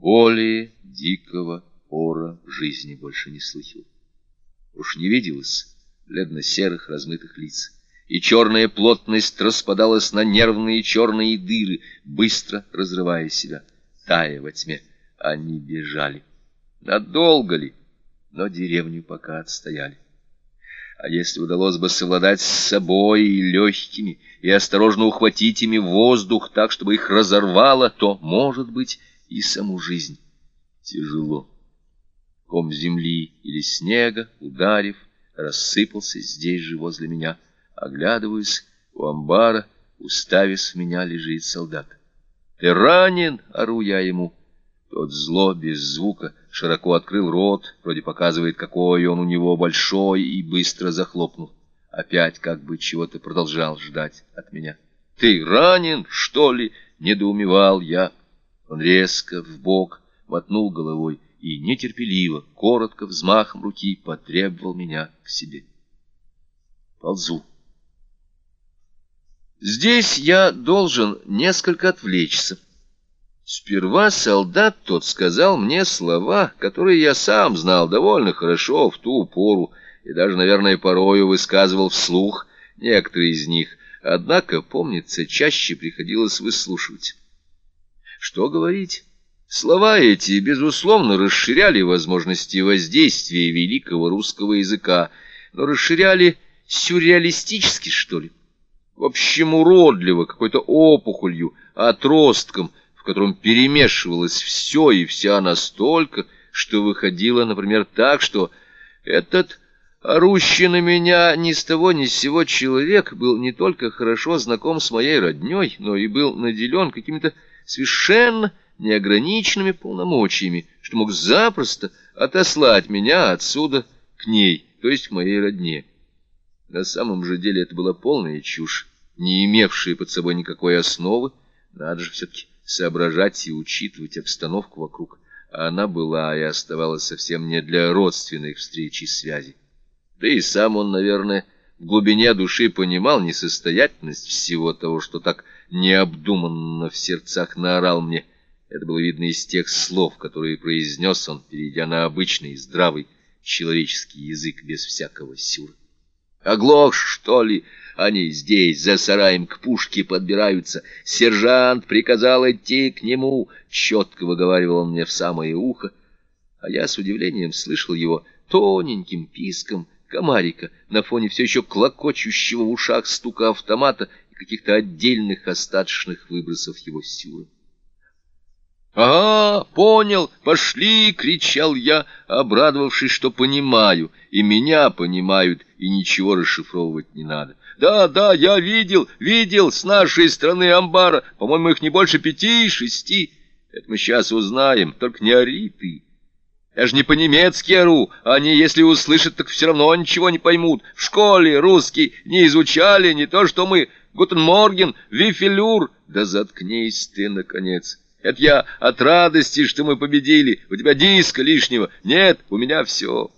Более дикого ора в жизни больше не слыхал. Уж не виделось бледно-серых размытых лиц, и черная плотность распадалась на нервные черные дыры, быстро разрывая себя, тая во тьме. Они бежали. Надолго ли? Но деревню пока отстояли. А если удалось бы совладать с собой и легкими, и осторожно ухватить ими воздух так, чтобы их разорвало, то, может быть, и саму жизнь тяжело. Ком земли или снега, ударив, рассыпался здесь же возле меня. Оглядываясь, у амбара, уставив в меня, лежит солдат. «Ты ранен!» — ору я ему. Тот зло, без звука, широко открыл рот, вроде показывает, какой он у него большой, и быстро захлопнул. Опять как бы чего-то продолжал ждать от меня. «Ты ранен, что ли?» — недоумевал я. Он резко, в бок мотнул головой и нетерпеливо, коротко, взмахом руки потребовал меня к себе. Ползу. Здесь я должен несколько отвлечься. Сперва солдат тот сказал мне слова, которые я сам знал довольно хорошо в ту пору, и даже, наверное, порою высказывал вслух некоторые из них, однако, помнится, чаще приходилось выслушивать. Что говорить? Слова эти, безусловно, расширяли возможности воздействия великого русского языка, но расширяли сюрреалистически, что ли. В общем, уродливо, какой-то опухолью, отростком, в котором перемешивалось все и вся настолько, что выходило, например, так, что этот орущий на меня ни с того ни с сего человек был не только хорошо знаком с моей родней, но и был наделен какими-то совершенно неограниченными полномочиями, что мог запросто отослать меня отсюда к ней, то есть к моей родне. На самом же деле это была полная чушь, не имевшая под собой никакой основы, надо же все-таки соображать и учитывать обстановку вокруг, а она была и оставалась совсем не для родственной встречи и связи. Да и сам он, наверное, в глубине души понимал несостоятельность всего того, что так необдуманно в сердцах наорал мне. Это было видно из тех слов, которые произнес он, перейдя на обычный, здравый человеческий язык без всякого сюра. Оглох, что ли? Они здесь, за сараем, к пушке подбираются. Сержант приказал идти к нему. Четко выговаривал он мне в самое ухо. А я с удивлением слышал его тоненьким писком комарика на фоне все еще клокочущего в ушах стука автомата и каких-то отдельных остаточных выбросов его сюра. «Ага, понял, пошли!» — кричал я, обрадовавшись, что понимаю, и меня понимают, и ничего расшифровывать не надо. «Да, да, я видел, видел с нашей стороны амбара, по-моему, их не больше пяти-шести. Это мы сейчас узнаем, только не ори ты. Я же не по-немецки ору, они, если услышат, так все равно ничего не поймут. В школе русский не изучали, не то что мы. Guten Morgen, wie viel Uhr. Да заткнись ты, наконец!» Это я от радости, что мы победили. У тебя диска лишнего. Нет, у меня все.